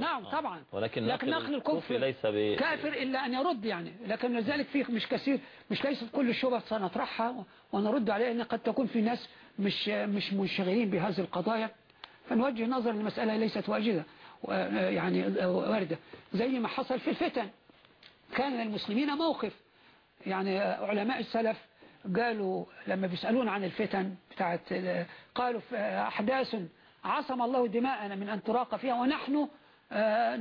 نعم طبعا. ولكن لكن نقل الكفر ليس ب... كافر إلا أن يرد يعني. لكن لذلك فيه مش كثير مش ليست كل الشبهة سنطرحها ونرد عليها أن قد تكون في ناس مش مش منشغلين بهذه القضايا. فنوجه نظر المسألة ليست واجدة يعني واردة. زي ما حصل في الفتن. كان للمسلمين موقف. يعني علماء السلف قالوا لما بيسألون عن الفتن بتاعت قالوا أحداث عصم الله دماءنا من أن تراق فيها ونحن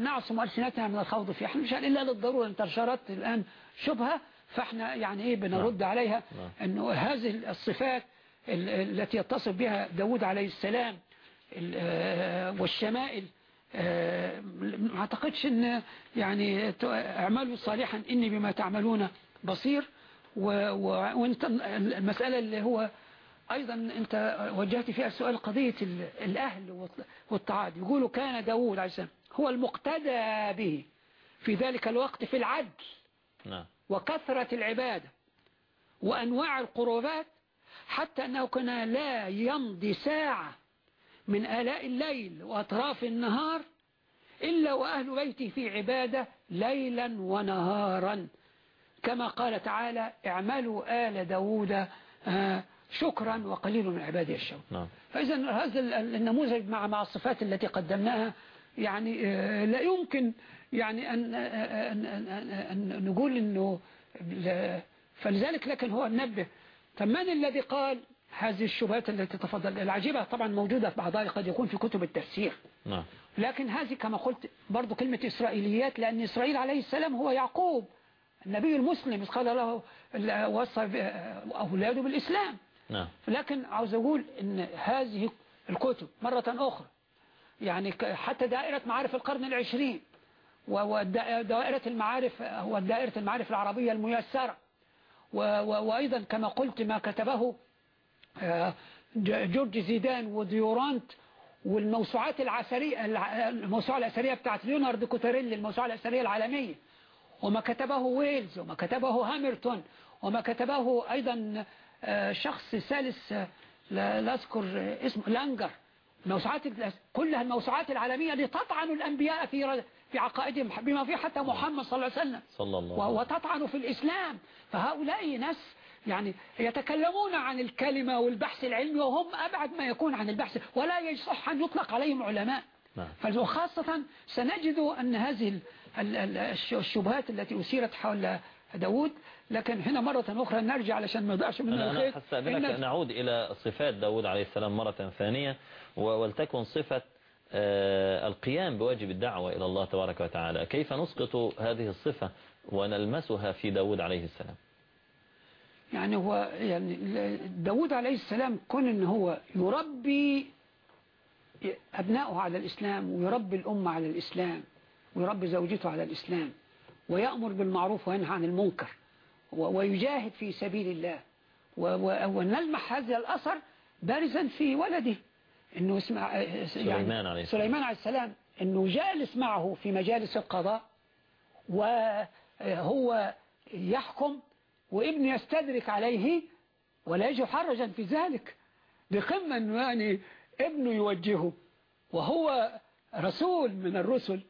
نعصم ألسنتنا من الخوض فيها. إحنا مش إلا للضرورة انتشرت الآن شبهة فإحنا يعني إيه بنرد عليها إنه هذه الصفات التي يتصف بها داود عليه السلام والشمائل ما أعتقدش إن يعني اعملوا صالحا إني بما تعملون بصير. وأنت المسألة اللي هو أيضا أنت وجهت فيها سؤال قضية الأهل والطاعات يقولوا كان داود عليه السلام هو المقتدى به في ذلك الوقت في العدل نعم. وكثرة العبادة وأنواع القربات حتى أنه كان لا يمضي ساعة من آلاء الليل وأطراف النهار إلا وأهل بيته في عبادة ليلا ونهارا. كما قال تعالى اعملوا آل داود شكرا وقليل من عبادي الشوك. نعم. فإذا هذا النموذج مع مع الصفات التي قدمناها يعني لا يمكن يعني أن, أن, أن, أن نقول أنه فلذلك لكن هو نبه. طب من الذي قال هذه الشبهات التي تفضل العجيبة طبعا موجودة في بعضها قد يكون في كتب التفسير. نعم. لكن هذه كما قلت برضو كلمة إسرائيليات لأن إسرائيل عليه السلام هو يعقوب النبي المسلم قال له وصى أولاده بالإسلام. نعم. لكن عاوز أقول أن هذه الكتب مرة أخرى يعني حتى دائرة معارف القرن العشرين ودائرة المعارف هو دائرة المعارف العربية الميسرة. وأيضا كما قلت ما كتبه جورج زيدان وديورانت والموسوعات العسرية الموسوعة الأثرية بتاعت ليونارد كوتاريلي الموسوعة الأثرية العالمية. وما كتبه ويلز وما كتبه هامرتون وما كتبه أيضا شخص ثالث لا أذكر اسمه لانجر. موسوعات كلها الموسوعات العالمية لتطعن الأنبياء في في عقائدهم بما فيه حتى محمد صلى الله عليه وسلم. صلى الله وتطعن في الإسلام. فهؤلاء ناس يعني يتكلمون عن الكلمة والبحث العلمي وهم أبعد ما يكون عن البحث ولا يصح أن يطلق عليهم علماء. نعم. وخاصة سنجد أن هذه الشبهات التي أثيرت حول داود لكن هنا مرة أخرى نرجع علشان ما يضيعش مننا الخير. أنا حستأذنك إن... نعود إلى صفات داود عليه السلام مرة ثانية ولتكن صفة القيام بواجب الدعوة إلى الله تبارك وتعالى. كيف نسقط هذه الصفة ونلمسها في داود عليه السلام؟ يعني هو يعني داود عليه السلام كون إن هو يربي أبنائه على الإسلام ويربي الأمة على الإسلام ويربي زوجته على الإسلام. ويأمر بالمعروف وينهى عن المنكر ويجاهد في سبيل الله. ونلمح هذا الأثر بارزا في ولده. إنه اسمع يعني سليمان عليه السلام. سليمان عليه السلام إنه جالس معه في مجالس القضاء وهو يحكم وابن يستدرك عليه ولا يجي حرجا في ذلك. بقمة انه يعني ابنه يوجهه. وهو رسول من الرسل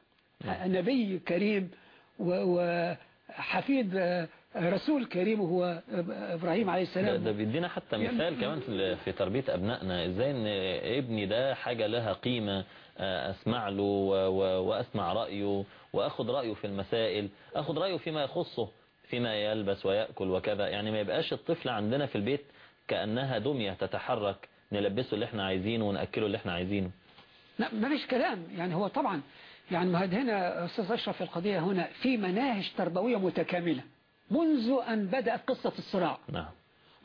نبي كريم. وحفيد رسول كريم هو إبراهيم عليه السلام. ده بيدينا حتى مثال كمان في تربية أبنائنا. إزاي إن ابني ده حاجة لها قيمة أسمع له وأسمع رأيه وأخذ رأيه في المسائل أخذ رأيه فيما يخصه فيما يلبس ويأكل وكذا. يعني ما يبقاش الطفل عندنا في البيت كأنها دمية تتحرك نلبسه اللي إحنا عايزينه ونأكله اللي إحنا عايزينه. لا ما فيش كلام. يعني هو طبعا يعني هنا أستاذ أشرف القضية هنا في مناهج تربوية متكاملة. منذ أن بدأت قصة الصراع. نعم.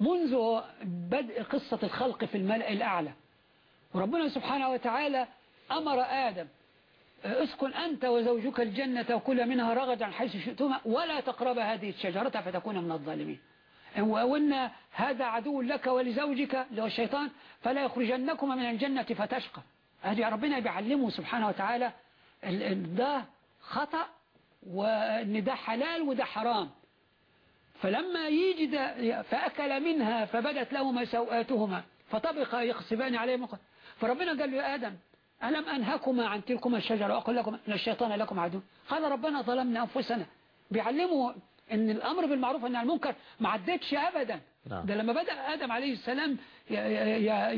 منذ بدء قصة الخلق في الملأ الأعلى. وربنا سبحانه وتعالى أمر آدم اسكن أنت وزوجك الجنة وكل منها رغدا حيث شئتما ولا تقرب هذه الشجرة فتكون من الظالمين. وإن هذا عدو لك ولزوجك اللي هو الشيطان فلا يخرجنكما من الجنة فتشقى. هذه ربنا بيعلمه سبحانه وتعالى ده خطأ وإن ده حلال وده حرام. فلما يجد فأكل منها فبدت لهما سوآتهما فطبقا يقصبان عليهما فربنا قال له يا آدم ألم أنهكما عن تلكما الشجرة؟ وأقول لكم إن الشيطان لكم عدو. قال ربنا ظلمنا أنفسنا. بيعلموا إن الأمر بالمعروف والنهي عن المنكر ما عدتش ابدا. نعم. ده لما بدأ آدم عليه السلام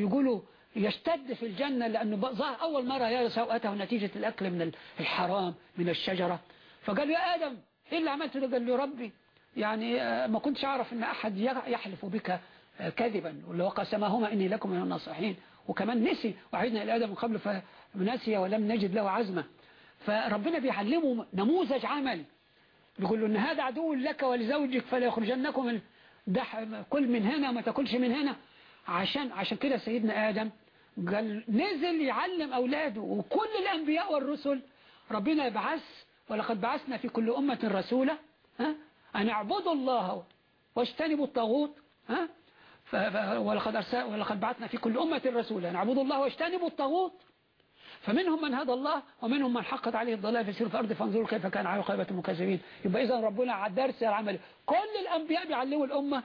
يقولوا يشتد في الجنة لأنه بقى- ظهر أول مرة يرى سوءته نتيجة الأكل من الحرام من الشجرة. فقال يا آدم إيه اللي عملته ده؟ قال له ربي يعني آه، ما كنتش أعرف إن أحد يغ- يحلف بك آه، كذبا. واللي وقسمهما إني لكم من الناصحين. وكمان نسي وعدنا إلى آدم من قبل فنسي ولم نجد له عزمة. فربنا بيعلمه نموذج عملي بيقول له إن هذا عدو لك ولزوجك فلا يخرجنكم كل من هنا وما تاكلش من هنا. عشان عشان كده سيدنا آدم قال نزل يعلم أولاده وكل الأنبياء والرسل ربنا يبعث ولقد بعثنا في كل أمة رسولا ها؟ أن اعبدوا الله واجتنبوا الطاغوت ها؟ ولقد أرسل ولقد بعثنا في كل أمة رسولا أن اعبدوا الله واجتنبوا الطاغوت. فمنهم من هدى الله ومنهم من حقت عليه الضلال فيسيروا في الأرض فانظروا كيف كان عاقبة المكذبين. يبقى إذا ربنا على الدرس العملي كل الأنبياء بيعلموا الأمة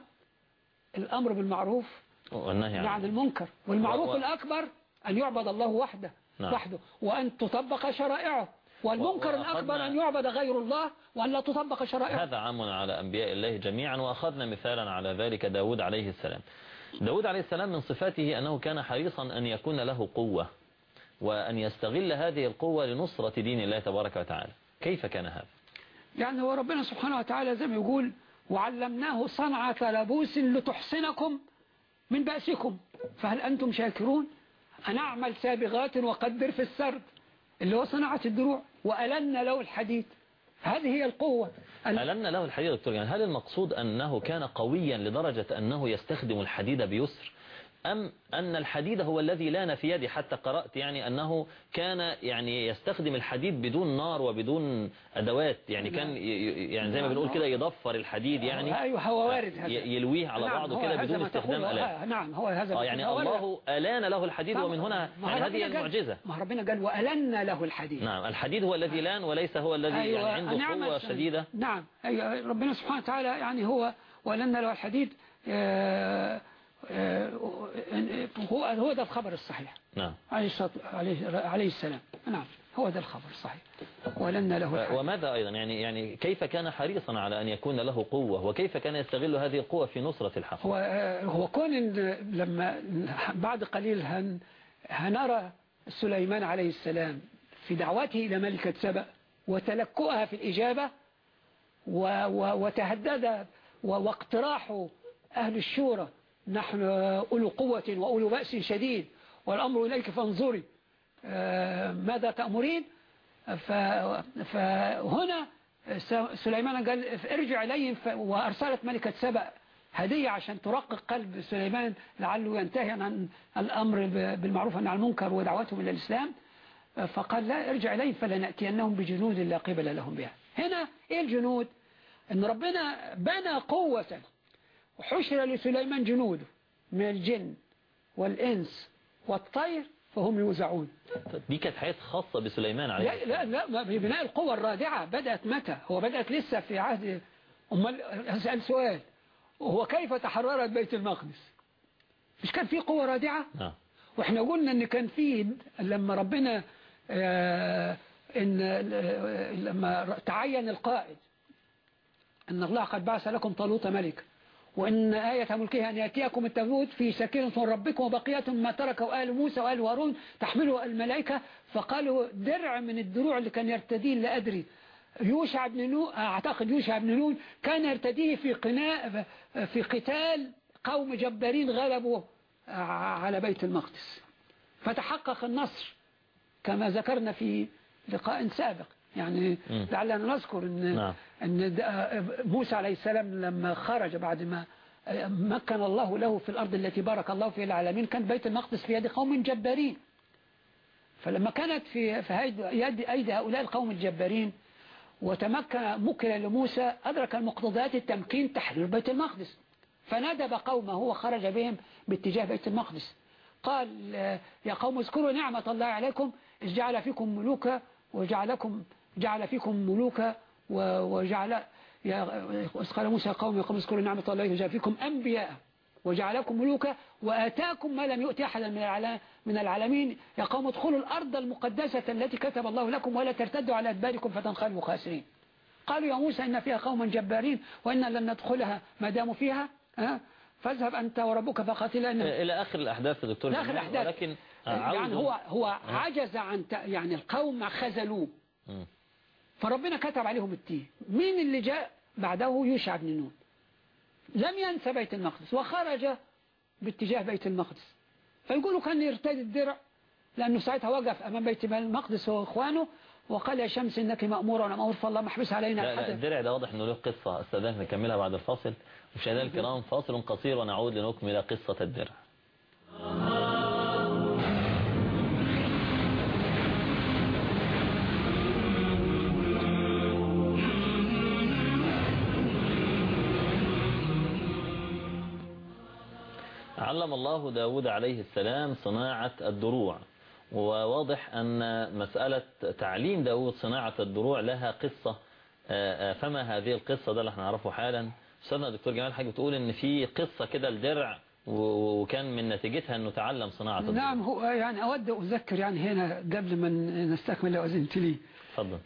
الأمر بالمعروف والنهي عن عن المنكر. والمعروف و- الأكبر أن يعبد الله وحده نعم. وحده. وأن تطبق شرائعه. والمنكر و- الأكبر أن يعبد غير الله وأن لا تطبق شرائعه. هذا عام على أنبياء الله جميعا وأخذنا مثالا على ذلك داود عليه السلام. داود عليه السلام من صفاته أنه كان حريصا أن يكون له قوة وأن يستغل هذه القوة لنصرة دين الله تبارك وتعالى. كيف كان هذا؟ يعني هو ربنا سبحانه وتعالى زي ما يقول وعلمناه صنعة لبوس لتحصنكم من بأسكم. فهل أنتم شاكرون؟ أنا أعمل سابغات وقدر في السرد اللي هو صناعة الدروع وألن له الحديد. هذه هي القوة. ال- ألن له الحديد دكتور يعني هل المقصود أنه كان قويا لدرجة أنه يستخدم الحديد بيسر؟ أم أن الحديد هو الذي لأن في يدي؟ حتى قرأت يعني أنه كان يعني يستخدم الحديد بدون نار وبدون أدوات. يعني كان ي- يعني زي ما بنقول كده يضفر الحديد يعني. أيوه هو وارد هذا. يلويه على نعم، بعضه كده بدون استخدام. آلات. آه، نعم هو هذا آه يعني الله ألان له الحديد نعم. ومن هنا يعني هذه المعجزة. ما ربنا قال وألن له الحديد. نعم الحديد هو الذي لأن وليس هو الذي يعني عنده نعم قوة شديدة. نعم أيوة ربنا سبحانه وتعالى يعني هو ولن له الحديد. آه، آه، هو هو ده الخبر الصحيح. نعم. عليه الصلاة- عليه عليه السلام. نعم هو ده الخبر الصحيح. ولن له الحديد وماذا أيضا؟ يعني يعني كيف كان حريصا على أن يكون له قوة؟ وكيف كان يستغل هذه القوة في نصرة الحق؟ هو آه، هو كون لما بعد قليل هن هنرى سليمان عليه السلام في دعوته إلى ملكة سبأ وتلكؤها في الإجابة وتهدد و- واقتراح أهل الشورى نحن أولو قوة وأولو بأس شديد والأمر إليك فانظري آه، ماذا تأمرين؟ فهنا سليمان قال ارجع إليهم وأرسلت ملكة سبأ هدية عشان ترقق قلب سليمان لعله ينتهي عن الأمر بالمعروف عن المنكر ودعوتهم إلى الإسلام. فقال لا ارجع إليهم فلنأتينهم بجنود لا قبل لهم بها. هنا إيه الجنود؟ إن ربنا بنى قوة وحشر لسليمان جنوده من الجن والإنس والطير فهم يوزعون. دي كانت حياة خاصة بسليمان عليه. لا لا لا بناء القوة الرادعة. بدأت متى؟ هو بدأت لسه في عهد أمال أسأل سؤال. هو كيف تحررت بيت المقدس؟ مش كان في قوة رادعة؟ نعم وإحنا قلنا إن كان في لما ربنا آه، إن آه، لما تعين القائد إن الله قد بعث لكم طالوت ملك وإن آية ملكه أن يأتيكم التابوت في سكينة ربكم وبقية ما تركه آل موسى وآل هارون تحمله الملائكة. فقالوا درع من الدروع اللي كان يرتديه لا أدري. يوشع بن نون أعتقد يوشع بن نون كان يرتديه في قناء في قتال قوم جبارين غلبوا على بيت المقدس. فتحقق النصر كما ذكرنا في لقاء سابق. يعني. لعلنا نذكر إن نعم. إن د- موسى عليه السلام لما خرج بعد ما مكن الله له في الأرض التي بارك الله فيها العالمين كان بيت المقدس في يد قوم جبارين فلما كانت في في يد أيدي هؤلاء القوم الجبارين وتمكن مكن لموسى أدرك المقتضيات التمكين تحرير بيت المقدس فندب قومه وخرج بهم باتجاه بيت المقدس قال آه، يا قوم اذكروا نعمة الله عليكم إذ جعل فيكم ملوكا وجعلكم جعل فيكم ملوكا وجعل يا قال موسى قوم يا قوم اذكروا نعمة الله عليكم جعل فيكم أنبياء وجعلكم ملوكا وآتاكم ما لم يؤتي أحدا من من العالمين. يا قوم ادخلوا الأرض المقدسة التي كتب الله لكم ولا ترتدوا على أدباركم فتنقلبوا خاسرين. قالوا يا موسى إن فيها قوما جبارين وإنا لن ندخلها. ما داموا فيها؟ ها؟ فاذهب أنت وربك فقاتلا إلى آخر الأحداث يا دكتور. آخر الأحداث. ولكن يعني هو هو عجز عن يعني القوم خذلوه. فربنا كتب عليهم التيه مين اللي جاء بعده؟ يوشع بن نون. لم ينسى بيت المقدس وخرج باتجاه بيت المقدس. فيقولوا كان يرتدي الدرع لأنه ساعتها وقف أمام بيت المقدس هو إخوانه وقال يا شمس إنك مأمورة وأنا مأمور فالله محبس علينا. لا, لا الدرع ده واضح إنه له قصة استاذنك نكملها بعد الفاصل مشاهدينا الكرام فاصل قصير ونعود لنكمل قصة الدرع. علم الله داود عليه السلام صناعة الدروع. وواضح أن مسألة تعليم داود صناعة الدروع لها قصة. فما هذه القصة؟ ده اللي إحنا نعرفه حالا. أستاذنا دكتور جمال حاجة بتقول إن في قصة كده الدرع وكان من نتيجتها إنه تعلم صناعة الدروع. نعم هو يعني أود أذكر يعني هنا قبل ما نستكمل لو أذنت لي.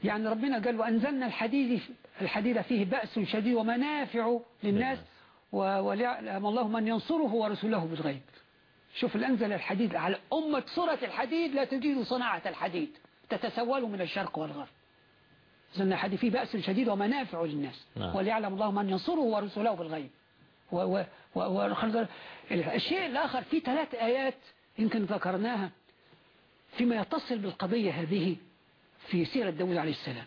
يعني ربنا قال وأنزلنا الحديد الحديد فيه بأس شديد ومنافع للناس. وليعلم الله من ينصره ورسوله بالغيب. شوف الأنزل الحديد على أمة سورة الحديد لا تجيد صناعة الحديد. تتسول من الشرق والغرب. زلنا الحديد فيه بأس شديد ومنافع للناس. نعم. وليعلم الله من ينصره ورسوله بالغيب. و و و الشيء الآخر في ثلاث آيات يمكن ذكرناها فيما يتصل بالقضية هذه في سيرة داود عليه السلام.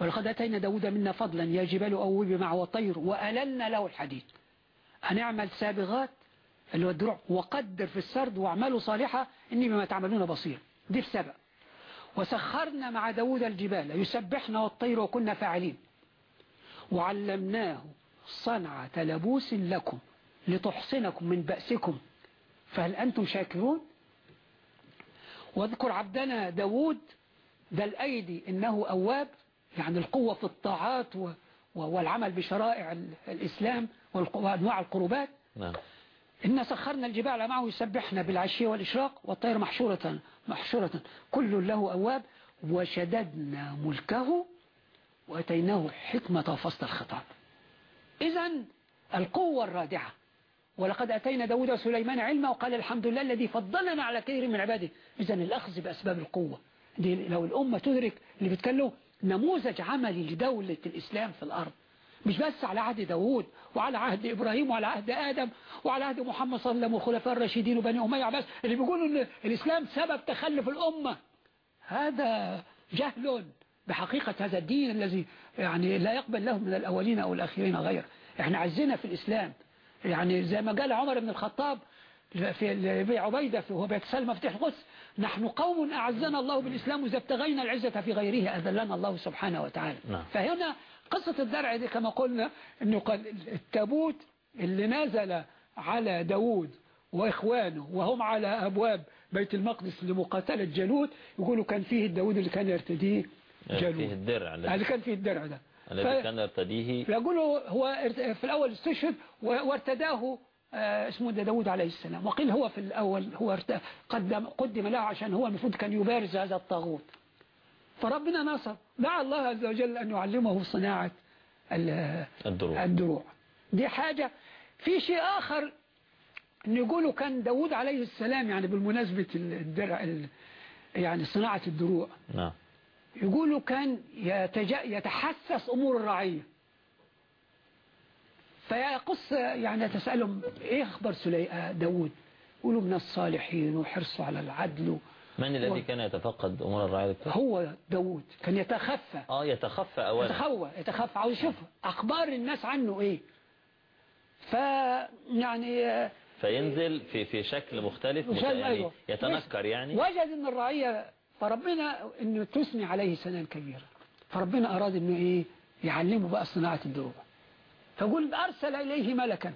ولقد أتينا داود منا فضلا يا جبال أوبي معه والطير وألنا له الحديد. هنعمل سابغات اللي هو الدروع وقدر في السرد واعملوا صالحة إني بما تعملون بصير. دي السبب. وسخرنا مع داود الجبال يسبحنا والطير وكنا فاعلين. وعلمناه صنعة لبوس لكم لتحصنكم من بأسكم. فهل أنتم شاكرون؟ واذكر عبدنا داود ذا الأيدي إنه أواب يعني القوة في الطاعات والعمل بشرائع الإسلام وأنواع القربات. نعم. إن سخرنا الجبال معه يسبحنا بالعشية والإشراق والطير محشورة محشورة. كل له أواب. وشددنا ملكه وأتيناه حكمة وفصل الخطاب. إذا القوة الرادعة. ولقد أتينا داود وسليمان علما وقال الحمد لله الذي فضلنا على كثير من عباده. إذا الأخذ بأسباب القوة. دي لو الأمة تدرك اللي بيتكلموا نموذج عملي لدولة الإسلام في الأرض. مش بس على عهد داود وعلى عهد إبراهيم وعلى عهد آدم وعلى عهد محمد صلى الله عليه وسلم والخلفاء الراشدين وبني أمية بس اللي بيقولوا أن الإسلام سبب تخلف الأمة. هذا جهل بحقيقة هذا الدين الذي يعني لا يقبل له من الأولين أو الأخيرين غير إحنا عزنا في الإسلام. يعني زي ما قال عمر بن الخطاب في عبيدة وهو بيتسال مفتاح القدس. نحن قوم أعزنا الله بالإسلام وإذا ابتغينا العزة في غيره أذلنا الله سبحانه وتعالى. نعم. فهنا قصة الدرع دي كما قلنا أنه قال التابوت اللي نزل على داود وإخوانه وهم على أبواب بيت المقدس لمقاتلة جالوت يقولوا كان فيه الداود اللي كان يرتديه جالوت. فيه الدرع الذي اللي كان فيه الدرع ده. الذي كان يرتديه. فيقولوا هو في الأول استشهد وارتداه اسمه ده داود عليه السلام. وقيل هو في الأول هو قدم, قدم له عشان هو المفروض كان يبارز هذا الطاغوت. فربنا نصر. دعا الله عز وجل أن يعلمه صناعة الدروع. الدروع. دي حاجة. في شيء آخر أن يقولوا كان داود عليه السلام يعني بالمناسبة الدرع يعني صناعة الدروع. نعم. يقولوا كان يتحسس أمور الرعية. فيقص يعني تسألهم إيه أخبر سلي... داود يقولوا من الصالحين وحرصوا على العدل من الذي كان يتفقد أمور الرعاية هو داود كان يتخفى. آه يتخفى أولا. يتخوى يتخفى. عاوز يشوف أخبار الناس عنه إيه. فيعني فينزل في في شكل مختلف يعني أيوة. يتنكر يعني. وجد إن الرعية فربنا انه تثني عليه سنان كبيرة فربنا أراد إنه إيه يعلمه بقى صناعة الدروع فقل أرسل إليه ملكا.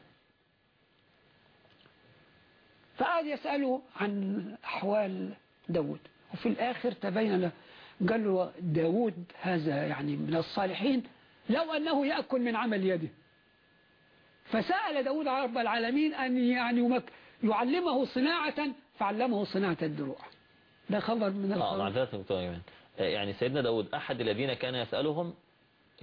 فقعد يسأله عن أحوال داود وفي الآخر تبين له قال له داود هذا يعني من الصالحين لو أنه يأكل من عمل يده. فسأل داود رب العالمين أن يعني يعلمه صناعة فعلمه صناعة الدروع. ده خبر من الخبر. معذرة دكتور ايمن آه، يعني سيدنا داود أحد الذين كان يسألهم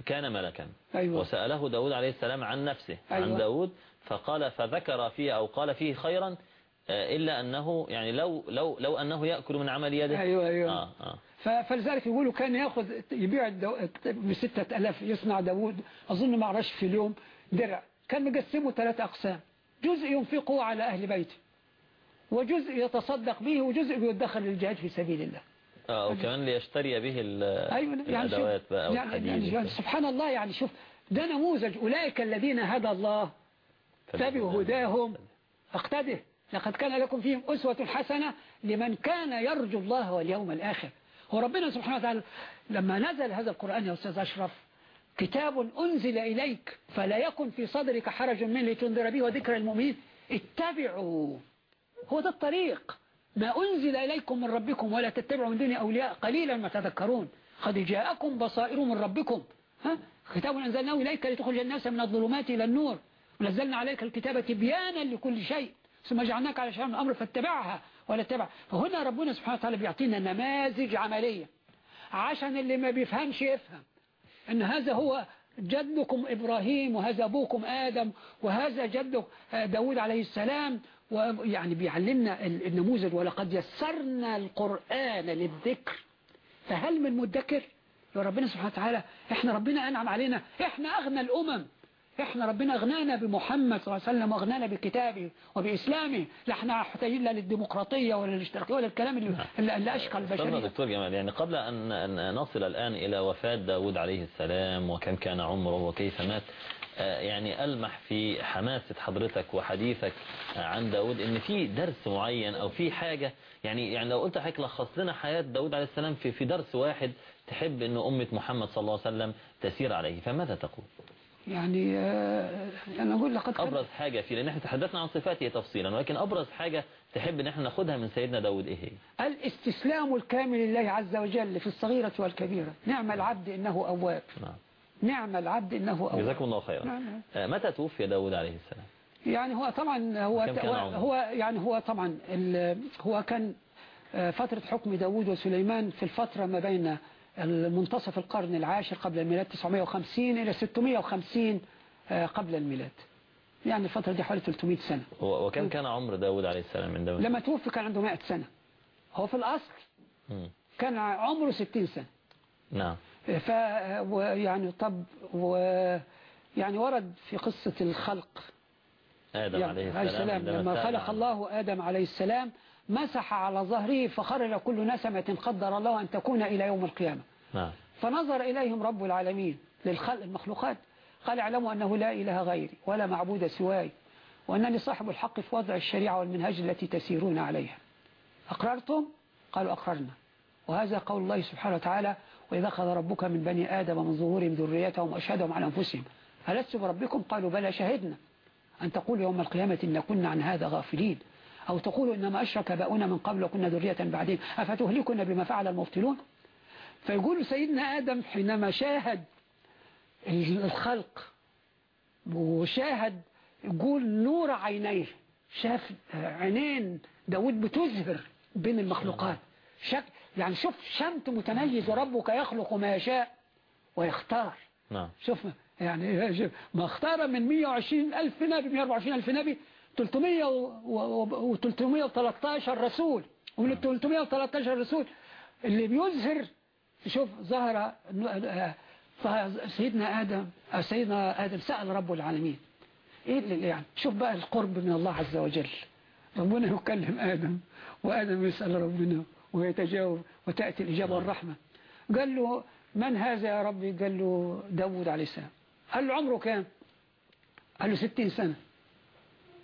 كان ملكا أيوة. وسأله داود عليه السلام عن نفسه أيوة. عن داود فقال فذكر فيه أو قال فيه خيرا آه، إلا أنه يعني لو لو لو أنه يأكل من عمل يده أيوة أيوة آه ف- فلذلك يقولوا كان يأخذ يبيع. بستة ألاف يصنع داود أظن ما عرفش في اليوم درع كان مقسمه ثلاث أقسام جزء ينفقه على أهل بيته وجزء يتصدق به وجزء يدخر للجهاد في سبيل الله آه وكمان ليشتري به أيوة يعني شوف الأدوات بقى يعني, يعني سبحان الله يعني شوف ده نموذج. أولئك الذين هدى الله. تبعوا هداهم. اقتده لقد كان لكم فيهم أسوة حسنة لمن كان يرجو الله واليوم الآخر. هو ربنا سبحانه وتعالى لما نزل هذا القرآن يا أستاذ أشرف كتاب أنزل إليك فلا يكن في صدرك حرج منه لتنذر به وذكر المؤمنين. اتبعوا. هو ده الطريق. ما أنزل إليكم من ربكم ولا تتبعوا من دون أولياء قليلا ما تذكرون. قد جاءكم بصائر من ربكم. ها؟ كتاب أنزلناه إليك لتخرج الناس من الظلمات إلى النور. ونزلنا عليك الكتاب تبيانا لكل شيء. ثم جعلناك على شأن الأمر فاتبعها ولا تتبع. فهنا ربنا سبحانه وتعالى بيعطينا نماذج عملية. عشان اللي ما بيفهمش يفهم. إن هذا هو جدكم إبراهيم وهذا أبوكم آدم وهذا جدك داود عليه السلام ويعني بيعلمنا النموذج ولقد يسرنا القرآن للذكر. فهل من مدكر؟ يا ربنا سبحانه وتعالى إحنا ربنا أنعم علينا. إحنا أغنى الأمم. إحنا ربنا أغنانا بمحمد صلى الله عليه وسلم وأغنانا بكتابه وبإسلامه. لا إحنا محتاجين لا للديمقراطية ولا للاشتراكية ولا الكلام اللي, اللي اللي استنى البشرية. دكتور جمال يعني قبل أن نصل الآن إلى وفاة داود عليه السلام وكم كان عمره وكيف مات يعني ألمح في حماسة حضرتك وحديثك عن داود إن في درس معين أو في حاجة يعني يعني لو قلت حضرتك لخص لنا حياة داود عليه السلام في في درس واحد تحب إن أمة محمد صلى الله عليه وسلم تسير عليه فماذا تقول؟ يعني آه، أنا أقول لقد أبرز حاجة فيه لأن إحنا تحدثنا عن صفاته تفصيلا ولكن أبرز حاجة تحب إن إحنا ناخدها من سيدنا داود إيه هي؟ الاستسلام الكامل لله عز وجل في الصغيرة والكبيرة نعم العبد إنه أواب نعم نعم العبد إنه أواب جزاكم الله خيرا نعم، نعم. آه، متى توفي داود عليه السلام؟ يعني هو طبعا هو؟ هو يعني هو طبعا هو كان آه، فترة حكم داوود وسليمان في الفترة ما بين منتصف القرن العاشر قبل الميلاد 950 إلى 650 آه، قبل الميلاد يعني الفترة دي حوالي 300 سنة وكم كان عمر داود عليه السلام عندما لما توفي كان عنده 100 سنة هو في الأصل. كان عمره 60 سنة نعم ف يعني طب و يعني ورد في قصة الخلق آدم عليه يعني عليه السلام لما خلق. الله آدم عليه السلام مسح على ظهره فخرج كل نسمة قدر الله أن تكون إلى يوم القيامة نعم فنظر إليهم رب العالمين للخلق المخلوقات قال اعلموا أنه لا إله غيري ولا معبود سواي وأنني صاحب الحق في وضع الشريعة والمنهج التي تسيرون عليها أقررتم؟ قالوا أقررنا وهذا قول الله سبحانه وتعالى وإذا أخذ ربك من بني آدم من ظهورهم ذريتهم وأشهدهم على أنفسهم ألست بربكم؟ قالوا بلى شهدنا. أن تقول يوم القيامة إن كنا عن هذا غافلين. أو تقولوا إنما أشرك باؤنا من قبل وكنا ذرية بعدين. أفتهلكنا بما فعل المبطلون؟ فيقول سيدنا آدم حينما شاهد الخلق وشاهد يقول نور عينيه شاف عينين داود بتزهر بين المخلوقات. شك يعني شوف شمت متميز وربك يخلق ما يشاء ويختار. نعم. شوف يعني ما اختار من 120 ألف نبي 124 ألف نبي 300 و 313 رسول. ومن ال 313 رسول اللي بيظهر شوف ظهر سيدنا آدم سيدنا آدم سأل رب العالمين. إيه اللي يعني شوف بقى القرب من الله عز وجل. ربنا يكلم آدم وآدم يسأل ربنا. ويتجاوب وتأتي الإجابة والرحمة. قال له من هذا يا ربي؟ قال له داود عليه السلام. قال له عمره كام؟ قال له ستين سنة.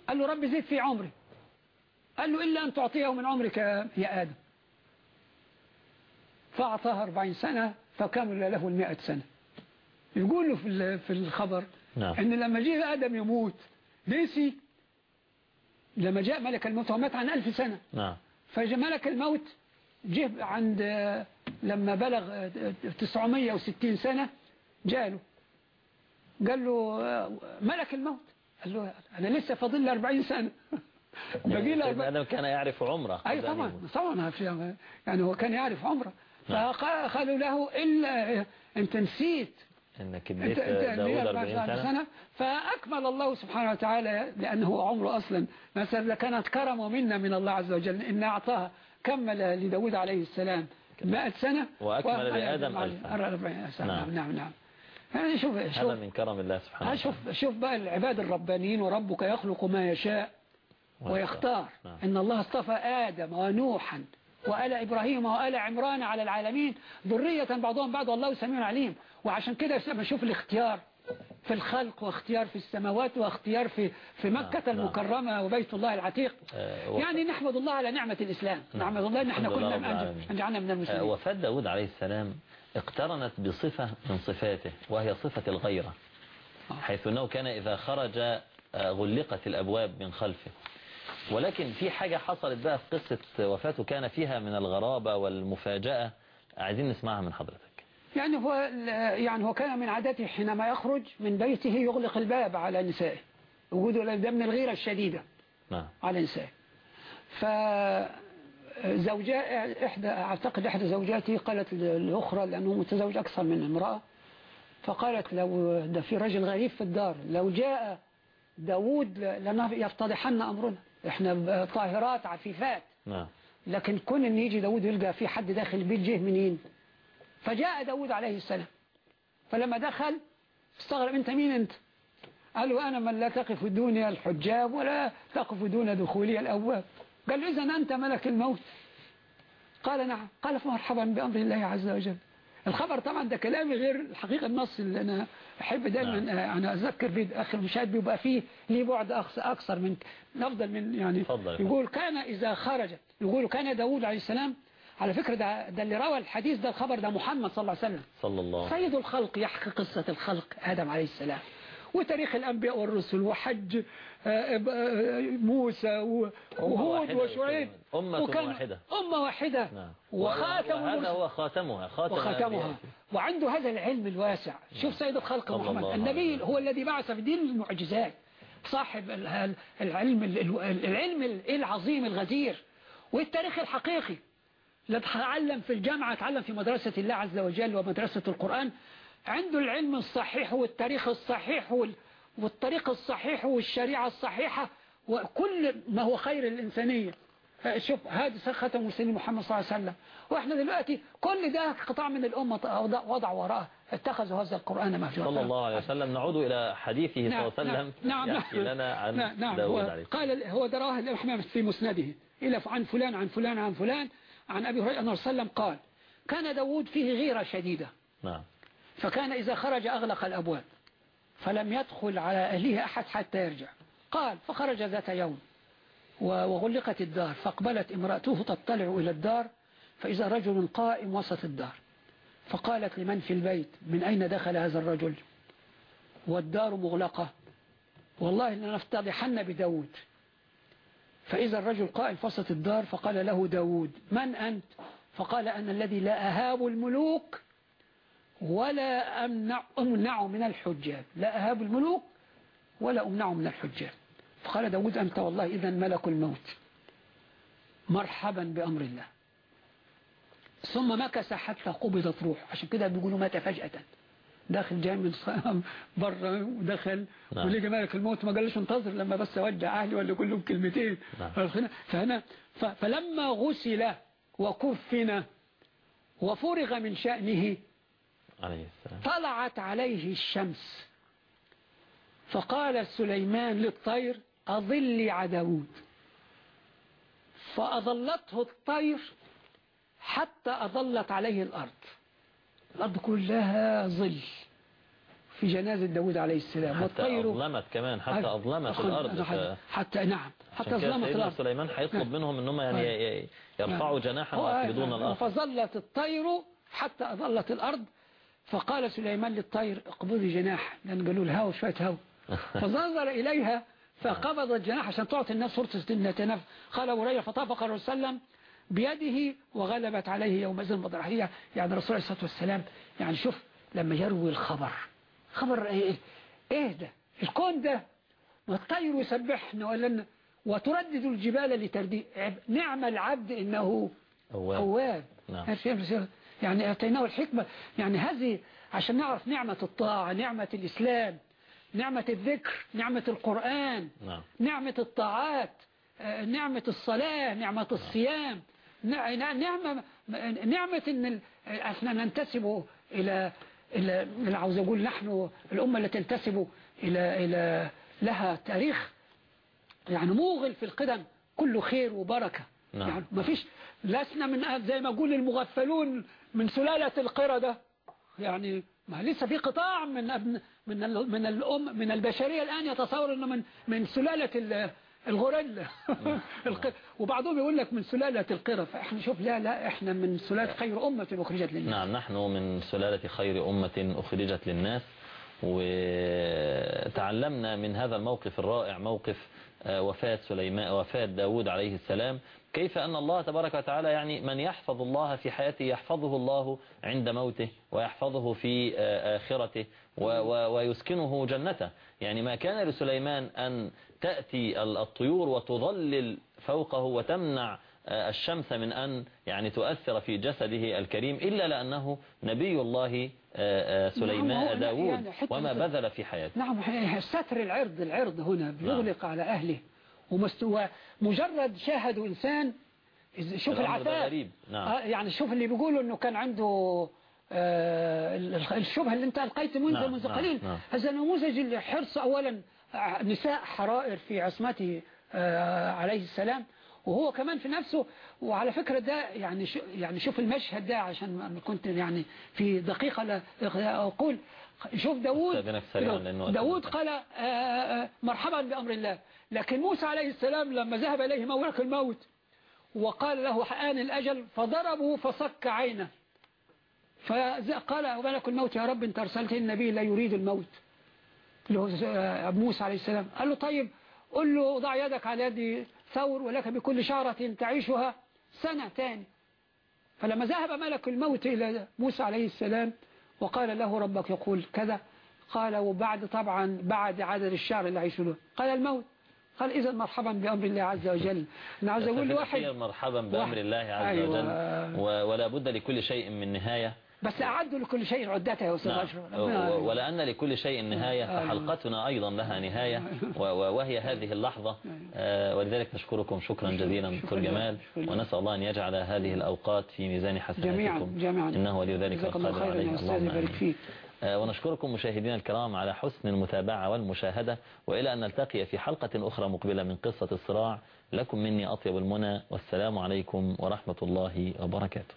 قال له ربي زيد في عمري. قال له إلا أن تعطيه من عمرك يا آدم. فأعطاه أربعين سنة فكمل له المائة سنة. يقولوا في في الخبر نعم. إن لما جه آدم يموت نسي لما جاء ملك الموت هو مات عن ألف سنة. نعم. فجاء ملك الموت جه عند لما بلغ 960 سنة جاله. قال له ملك الموت. قال له أنا لسه فاضل لي 40 سنة. باقي له آدم كان يعرف عمره. أي طبعا طبعا يعني هو كان يعرف عمره. فقالوا له إلا أنت نسيت إنك اديت داود 40 سنة. سنة فأكمل الله سبحانه وتعالى لأنه عمره أصلا. مثلا لكانت كرم منا من الله عز وجل إن أعطاها كمل لداود عليه السلام 100 سنة وأكمل لآدم 40 سنة نعم نعم, نعم. يعني شوف شوف. هذا من كرم الله سبحانه وتعالى شوف شوف بقى العباد الربانيين وربك يخلق ما يشاء ويختار. نعم. إن الله اصطفى آدم ونوحا. وآل إبراهيم وآل عمران على العالمين ذرية بعضهم بعض والله سميع عليم وعشان كده بشوف الاختيار في الخلق واختيار في السماوات واختيار في في نعم، مكة نعم. المكرمة وبيت الله العتيق آه، يعني نحمد الله على نعمة الإسلام نعم. نحمد الله إن إحنا كنا أنجعلنا من المسلمين آه، وفاة داود عليه السلام اقترنت بصفة من صفاته وهي صفة الغيرة آه. حيث أنه كان إذا خرج غلقت الأبواب من خلفه ولكن في حاجة حصلت بقى في قصة وفاته كان فيها من الغرابة والمفاجأة. عايزين نسمعها من حضرتك. يعني هو يعني هو كان من عادته حينما يخرج من بيته يغلق الباب على نسائه وجوده ده من الغيرة الشديدة نعم. على نسائه. فزوجاء إحدى أعتقد إحدى زوجاتي قالت الأخرى لأنه متزوج أكثر من امرأة فقالت لو ده في رجل غريب في الدار لو جاء داود لأنه يفتضحن إحنا طاهرات عفيفات. نعم. لكن كون إن يجي داود يلقى في حد داخل البيت جه منين فجاء داود عليه السلام. فلما دخل استغرب أنت مين أنت؟ قال له أنا من لا تقف دوني الحجاب ولا تقف دون دخولي الأبواب. قال له اذا أنت ملك الموت. قال نعم. قال فمرحبا بأمر الله عز وجل. الخبر طبعا ده كلامي غير الحقيقة النص اللي أنا أحب دائما نعم. أنا أذكر في آخر المشاهد بيبقى فيه ليه بعد أكثر من أفضل من يعني فضل يقول كان إذا خرج يقول كان داود عليه السلام على فكرة ده, ده اللي روى الحديث ده الخبر ده محمد صلى الله عليه وسلم. صلى الله سيد الخلق يحكي قصة الخلق آدم عليه السلام. وتاريخ الأنبياء والرسل وحج آه، آه، موسى وهود وشعيب. أمة واحدة. أمة واحدة. نعم. وخاتم هذا هو خاتمها خاتم وخاتمها. وعنده هذا العلم الواسع. شوف سيد الخلق محمد. النبي هو الذي بعث في دين المعجزات. صاحب العلم العلم العظيم الغزير. والتاريخ الحقيقي. لا تعلم في الجامعة تعلم في مدرسة الله عز وجل ومدرسة القرآن. عنده العلم الصحيح والتاريخ الصحيح والطريق الصحيح والشريعة الصحيحة وكل ما هو خير الإنسانية شوف هذا ختم المسلمين محمد صلى الله عليه وسلم. وإحنا دلوقتي كل ده قطاع من الأمة وضع وراءه. اتخذوا هذا القرآن مهجورا. صلى الله عليه وسلم. نعود إلى حديثه نعم صلى الله عليه وسلم. نعم يحكي نعم لنا عن نعم نعم. داود عليه قال هو دراه الإمام في مسنده. إلى عن فلان عن فلان عن فلان عن أبي هريرة صلى قال كان داود فيه غيرة شديدة. نعم. فكان إذا خرج أغلق الأبواب فلم يدخل على أهله أحد حتى يرجع. قال فخرج ذات يوم وغلقت الدار فاقبلت امرأته تطلع إلى الدار فإذا رجل قائم وسط الدار. فقالت لمن في البيت من أين دخل هذا الرجل؟ والدار مغلقة. والله لنفتضحن بداود. فإذا الرجل قائم في وسط الدار فقال له داود من أنت؟ فقال أنا الذي لا أهاب الملوك ولا أمنع, أمنع من الحجاب. لا أهاب الملوك ولا أمنع من الحجاب. فقال داود أنت والله إذا ملك الموت. مرحبا بأمر الله. ثم مكس حتى قبضت روح. عشان كده بيقولوا مات فجأة. داخل جاي من بره ودخل نعم. ولقى ملك الموت ما قالش انتظر لما بس اودع أهلي ولا يقول لهم كلمتين. نعم. فهنا فلما غسل وكفن وفرغ من شأنه عليه السلام. طلعت عليه الشمس. فقال سليمان للطير أظلي عداود فأظلته الطير حتى أظلت عليه الأرض. الأرض كلها ظل في جنازة داود عليه السلام. حتى والطير أظلمت كمان حتى أظلمت الأرض ف... حتى نعم حتى أظلمت الأرض. سليمان هيطلب نعم. منهم أنهم يعني نعم. يرفعوا جناحا ويقبضون الأرض. فظلت الطير حتى أظلت الأرض. فقال سليمان للطير اقبضي جناح لأن قالوا له هاو شوية هاو. فنظر إليها فقبض الجناح عشان تعطي الناس فرصة النتنف قال وريا فطافق الرسول صلى الله عليه وسلم بيده وغلبت عليه يومئذ مضرحية يعني الرسول عليه الصلاة والسلام يعني شوف لما يروي الخبر. خبر إيه, إيه ده؟ الكون ده والطير يسبحن ولن وتردد الجبال لترديد نعم العبد إنه أواب. أواب. نعم. يعني أعطيناه الحكمة. يعني هذه عشان نعرف نعمة الطاعة نعمة الإسلام نعمة الذكر نعمة القرآن نعم. نعمة الطاعات آه، نعمة الصلاة نعمة الصيام نع- نعمة نعمة إن ال- إحنا ننتسب إلى إلى أنا عاوز أقول نحن الأمة اللي تنتسب إلى إلى لها تاريخ يعني موغل في القدم. كله خير وبركة. نعم. يعني ما فيش لسنا من زي ما أقول المغفلون من سلالة القردة. يعني ما لسه في قطاع من ابن من ال من الام من البشرية الآن يتصور إنه من من سلالة ال- الغوريلا. الق- وبعضهم يقول لك من سلالة القرى فإحنا شوف لا لا إحنا من سلالة خير أمة أخرجت للناس. نعم نحن من سلالة خير أمة أخرجت للناس. وتعلمنا من هذا الموقف الرائع موقف وفاة سليمان وفاة داود عليه السلام. كيف أن الله تبارك وتعالى يعني من يحفظ الله في حياته يحفظه الله عند موته ويحفظه في آخرته ويسكنه جنته. يعني ما كان لسليمان أن تأتي الطيور وتظلل فوقه وتمنع آه، الشمس من أن يعني تؤثر في جسده الكريم إلا لأنه نبي الله آه، آه، نعم، سليمان داود يعني وما بذل في حياته. نعم ستر العرض العرض هنا بيغلق على أهله. ومستوى مجرد شاهدوا إنسان شوف العتاب. غريب، نعم. آه، يعني شوف اللي بيقولوا أنه كان عنده ال- الشبهة اللي أنت ألقيت منذ نعم، منذ نعم، قليل. نعم. هذا نموذج الحرص أولا نساء حرائر في عصمته عليه السلام. وهو كمان في نفسه وعلى فكرة ده يعني شو يعني شوف المشهد ده عشان كنت يعني في دقيقة لا أقول. شوف داود داود. قال آه، آه، مرحبا بأمر الله. لكن موسى عليه السلام لما ذهب إليه مولك الموت وقال له حآن الأجل. فضربه فصك عينه. فقال ملك الموت يا رب انت أرسلت النبي لا يريد الموت. اللي هو آه، موسى عليه السلام. قال له طيب قل له ضع يدك على يد ثور ولك بكل شعرة تعيشها سنة تاني فلما ذهب ملك الموت إلى موسى عليه السلام وقال له ربك يقول كذا قال وبعد طبعا بعد عدد الشعر اللي عيشه له. قال الموت. قال إذا مرحبا بأمر الله عز وجل. أنا عاوز أقول لواحد مرحبا بأمر. الله عز أيوة. وجل. ولا بد لكل شيء من نهاية. بس أعدوا لكل شيء عدته يا أستاذ نعم. أشرف و- ولأن لكل شيء نهاية آه. فحلقتنا أيضا لها نهاية و- وهي هذه اللحظة. آه، ولذلك نشكركم. شكرا جزيلا دكتور. جمال. ونسأل الله أن يجعل هذه الأوقات في ميزان حسناتكم. جميعا جميعا. إنه ولي ذلك القادر عليه. اللهم يبارك آمين. فيك. آه، ونشكركم مشاهدينا الكرام على حسن المتابعة والمشاهدة. وإلى أن نلتقي في حلقة أخرى مقبلة من قصة الصراع لكم مني أطيب المنى. والسلام عليكم ورحمة الله وبركاته.